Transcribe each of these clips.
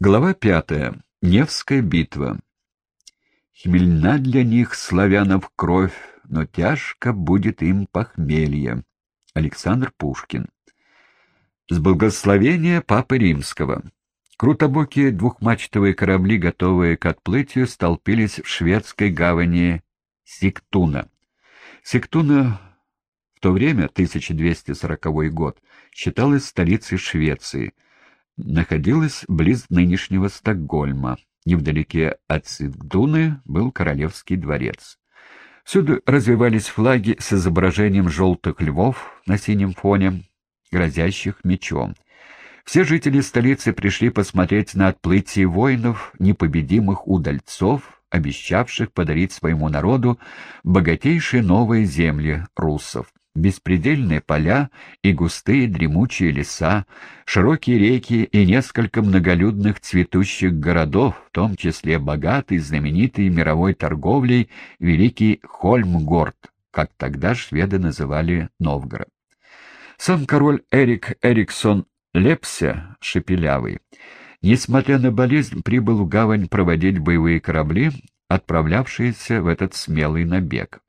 Глава пятая. Невская битва. Хмельна для них, славянов, кровь, но тяжко будет им похмелье. Александр Пушкин. С благословения Папы Римского. Крутобокие двухмачтовые корабли, готовые к отплытию, столпились в шведской гавани Сиктуна. Сиктуна в то время, 1240 год, считалась столицей Швеции — находилась близ нынешнего Стокгольма. Невдалеке от Сидгдуны был Королевский дворец. Всюду развивались флаги с изображением желтых львов на синем фоне, грозящих мечом. Все жители столицы пришли посмотреть на отплытие воинов, непобедимых удальцов, обещавших подарить своему народу богатейшие новые земли русов беспредельные поля и густые дремучие леса, широкие реки и несколько многолюдных цветущих городов, в том числе богатый, знаменитый мировой торговлей великий Хольмгорд, как тогда шведы называли Новгород. Сам король Эрик Эриксон Лепся, шепелявый, несмотря на болезнь, прибыл в гавань проводить боевые корабли, отправлявшиеся в этот смелый набег.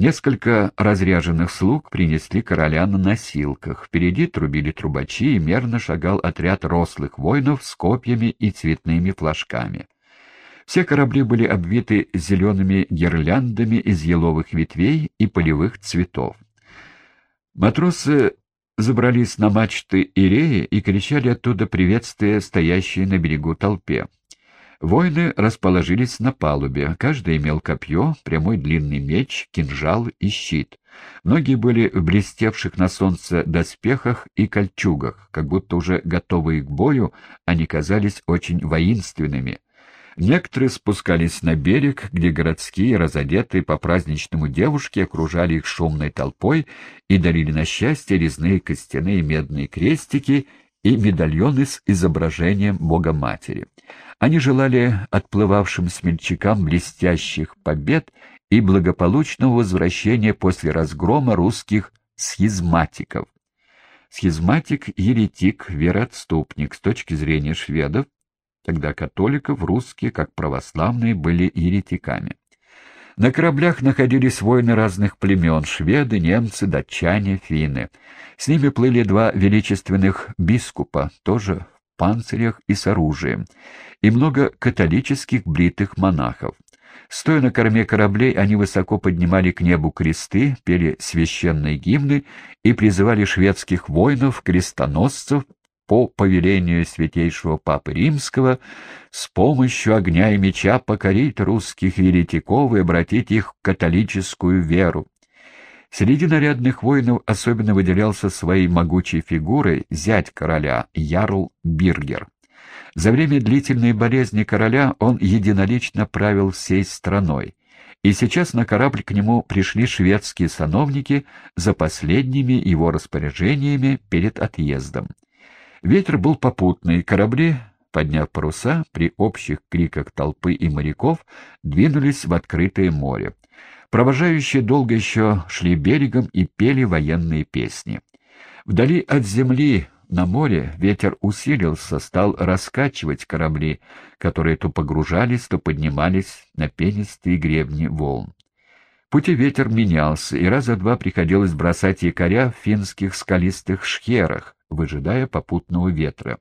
Несколько разряженных слуг принесли короля на носилках. Впереди трубили трубачи, и мерно шагал отряд рослых воинов с копьями и цветными флажками. Все корабли были обвиты зелеными гирляндами из еловых ветвей и полевых цветов. Матросы забрались на мачты Иреи и кричали оттуда приветствия стоящей на берегу толпе. Воины расположились на палубе. Каждый имел копье, прямой длинный меч, кинжал и щит. Многие были в блестевших на солнце доспехах и кольчугах, как будто уже готовые к бою, они казались очень воинственными. Некоторые спускались на берег, где городские, разодетые по-праздничному девушки окружали их шумной толпой и дарили на счастье резные костяные медные крестики и медальоны с изображением Бога-Матери. Они желали отплывавшим смельчакам блестящих побед и благополучного возвращения после разгрома русских схизматиков. Схизматик — еретик, вероотступник с точки зрения шведов, тогда католиков русские, как православные, были еретиками. На кораблях находились воины разных племен — шведы, немцы, датчане, финны. С ними плыли два величественных бискупа, тоже в панцирях и с оружием и много католических бритых монахов. Стоя на корме кораблей, они высоко поднимали к небу кресты, пели священные гимны и призывали шведских воинов, крестоносцев, по повелению святейшего Папы Римского, с помощью огня и меча покорить русских еретиков и обратить их в католическую веру. Среди нарядных воинов особенно выделялся своей могучей фигурой зять короля Ярл Биргер. За время длительной болезни короля он единолично правил всей страной, и сейчас на корабль к нему пришли шведские сановники за последними его распоряжениями перед отъездом. Ветер был попутный, корабли, подняв паруса, при общих криках толпы и моряков, двинулись в открытое море. Провожающие долго еще шли берегом и пели военные песни. Вдали от земли на море ветер усилился, стал раскачивать корабли, которые то погружались, то поднимались на пенистые гребни волн. Пути ветер менялся, и раза два приходилось бросать якоря в финских скалистых шхерах, выжидая попутного ветра.